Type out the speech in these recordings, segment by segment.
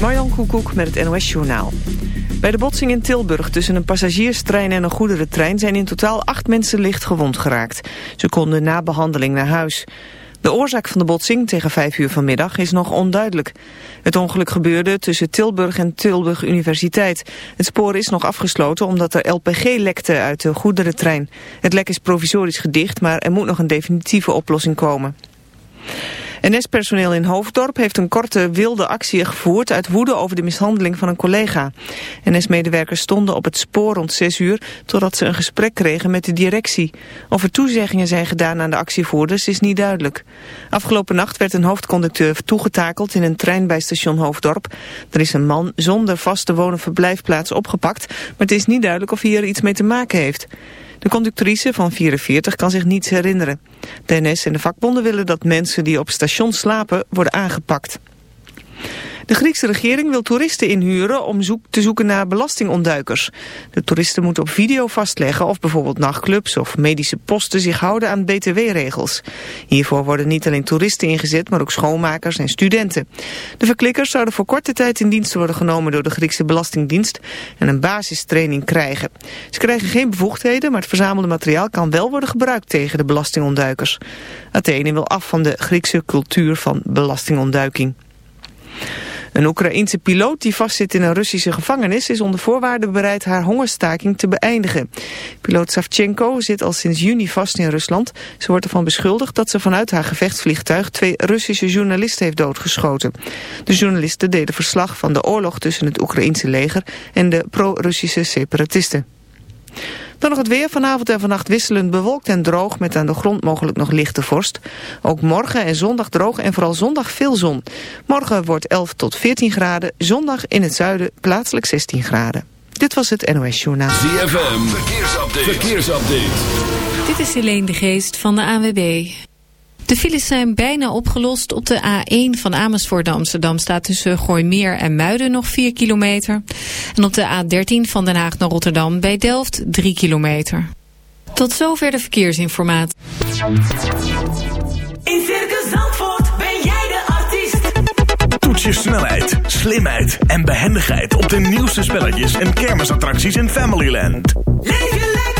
Marjan Koekoek met het NOS Journaal. Bij de botsing in Tilburg tussen een passagierstrein en een goederentrein... zijn in totaal acht mensen licht gewond geraakt. Ze konden na behandeling naar huis. De oorzaak van de botsing tegen vijf uur vanmiddag is nog onduidelijk. Het ongeluk gebeurde tussen Tilburg en Tilburg Universiteit. Het spoor is nog afgesloten omdat er LPG lekte uit de goederentrein. Het lek is provisorisch gedicht, maar er moet nog een definitieve oplossing komen. NS-personeel in Hoofddorp heeft een korte wilde actie gevoerd uit woede over de mishandeling van een collega. NS-medewerkers stonden op het spoor rond 6 uur totdat ze een gesprek kregen met de directie. Of er toezeggingen zijn gedaan aan de actievoerders is niet duidelijk. Afgelopen nacht werd een hoofdconducteur toegetakeld in een trein bij station Hoofddorp. Er is een man zonder vaste woon- verblijfplaats opgepakt, maar het is niet duidelijk of hij er iets mee te maken heeft. De conductrice van 44 kan zich niets herinneren. De en de vakbonden willen dat mensen die op station slapen worden aangepakt. De Griekse regering wil toeristen inhuren om zoek te zoeken naar belastingontduikers. De toeristen moeten op video vastleggen of bijvoorbeeld nachtclubs of medische posten zich houden aan btw-regels. Hiervoor worden niet alleen toeristen ingezet, maar ook schoonmakers en studenten. De verklikkers zouden voor korte tijd in dienst worden genomen door de Griekse Belastingdienst en een basistraining krijgen. Ze krijgen geen bevoegdheden, maar het verzamelde materiaal kan wel worden gebruikt tegen de belastingontduikers. Athene wil af van de Griekse cultuur van belastingontduiking. Een Oekraïense piloot die vastzit in een Russische gevangenis is onder voorwaarden bereid haar hongerstaking te beëindigen. Piloot Savchenko zit al sinds juni vast in Rusland. Ze wordt ervan beschuldigd dat ze vanuit haar gevechtsvliegtuig twee Russische journalisten heeft doodgeschoten. De journalisten deden verslag van de oorlog tussen het Oekraïense leger en de pro-Russische separatisten. Dan nog het weer. Vanavond en vannacht wisselend bewolkt en droog met aan de grond mogelijk nog lichte vorst. Ook morgen en zondag droog en vooral zondag veel zon. Morgen wordt 11 tot 14 graden. Zondag in het zuiden plaatselijk 16 graden. Dit was het NOS Journaal. ZFM. Verkeersupdate. Verkeersupdate. Dit is Helene de Geest van de AWB. De files zijn bijna opgelost. Op de A1 van Amersfoort naar Amsterdam staat tussen Gooimeer en Muiden nog 4 kilometer. En op de A13 van Den Haag naar Rotterdam bij Delft 3 kilometer. Tot zover de verkeersinformatie. In Circus Zandvoort ben jij de artiest. Toets je snelheid, slimheid en behendigheid op de nieuwste spelletjes en kermisattracties in Familyland. Leef je lekker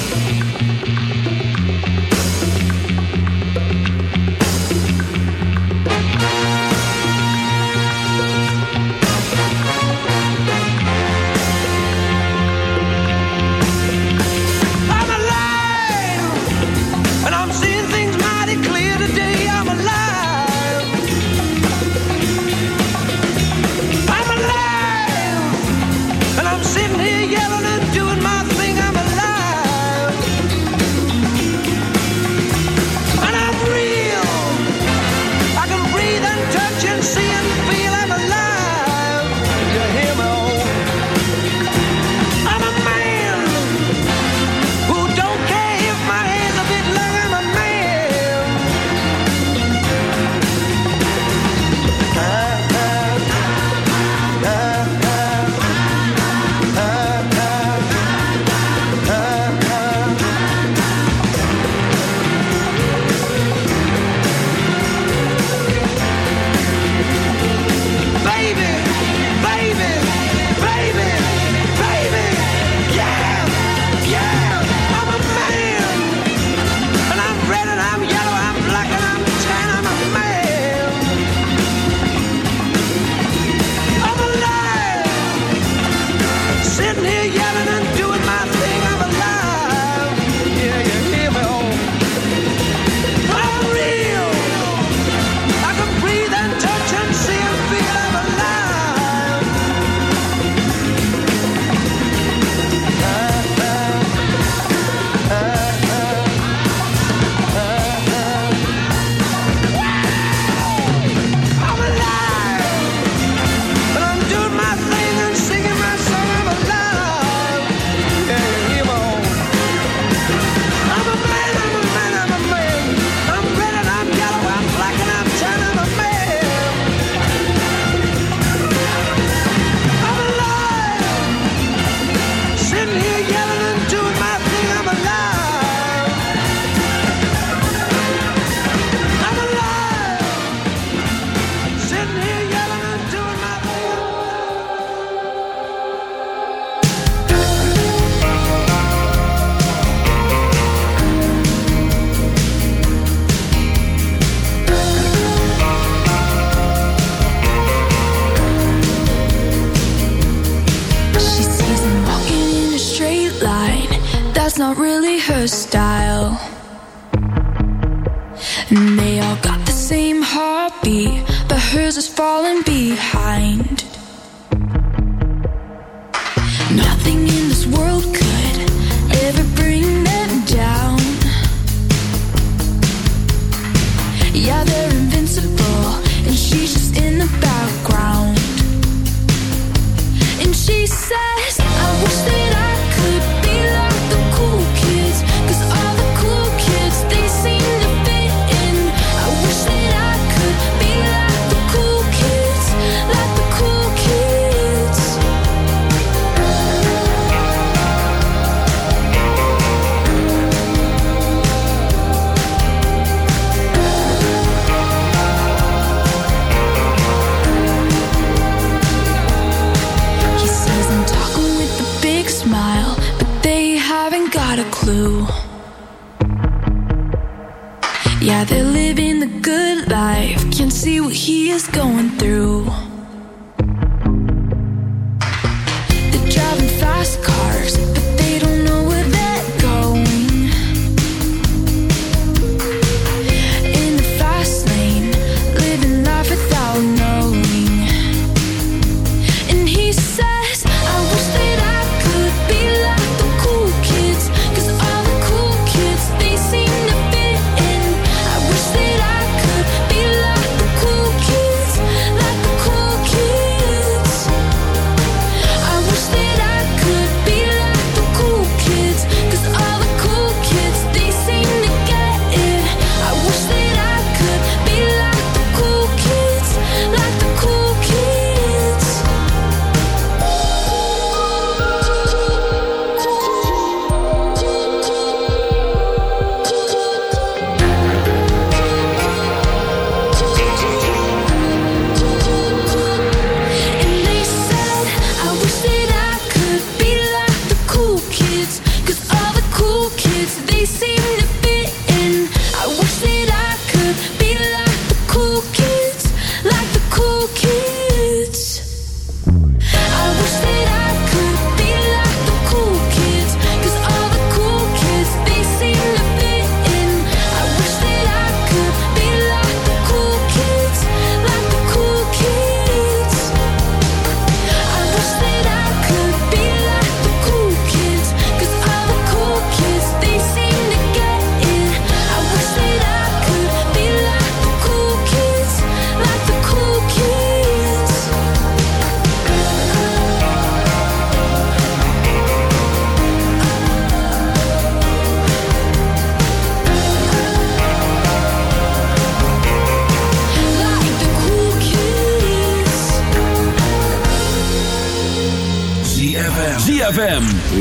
near you.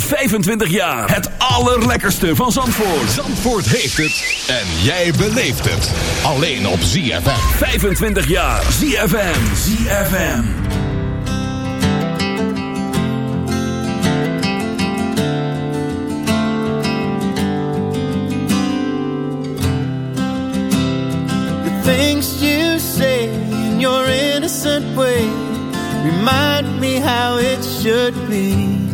25 jaar. Het allerlekkerste van Zandvoort. Zandvoort heeft het. En jij beleeft het. Alleen op ZFM. 25 jaar. ZFM. ZFM. The things you say in your innocent way. Remind me how it should be.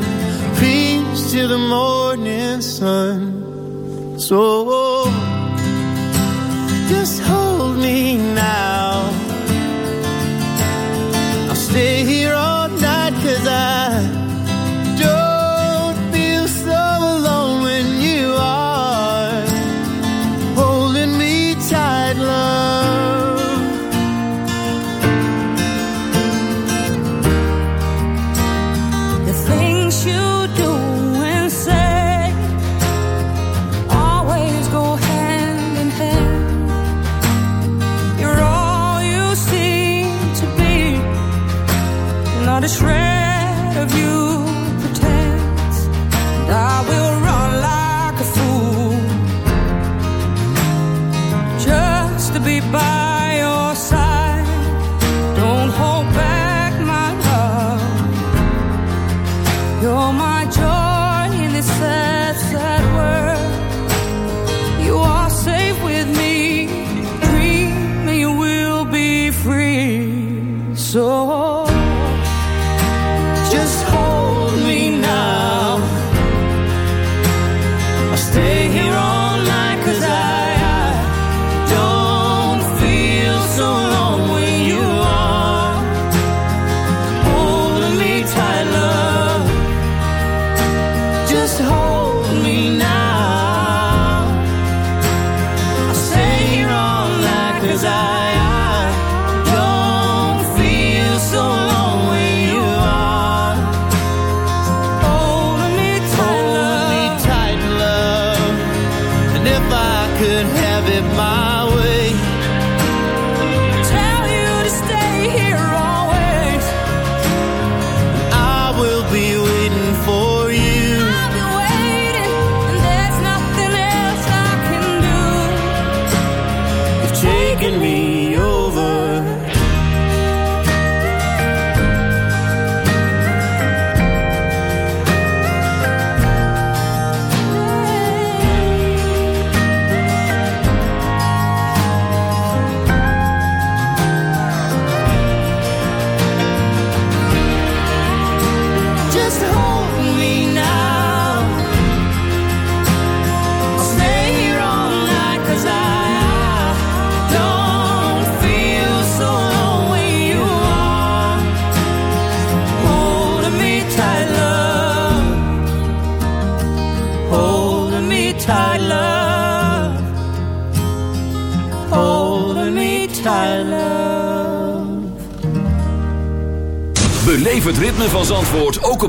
to the morning sun. So just hold me now. I'll stay here all night cause I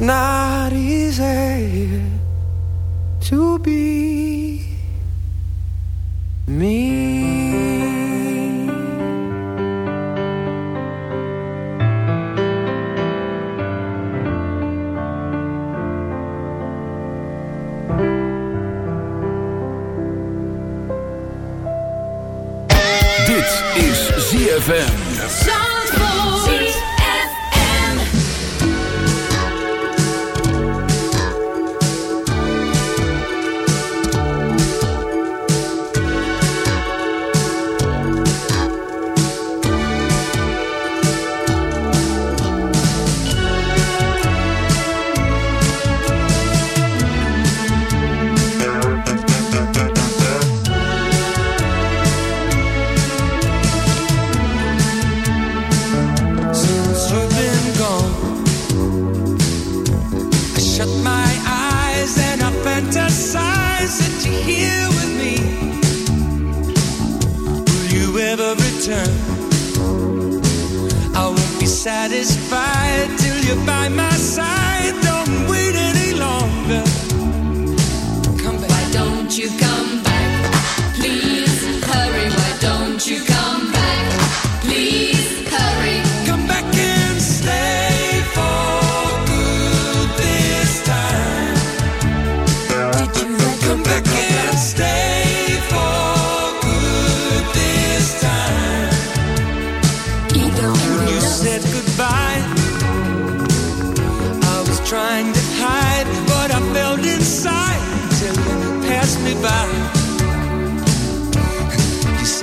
Not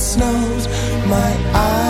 snows. My eyes.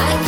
I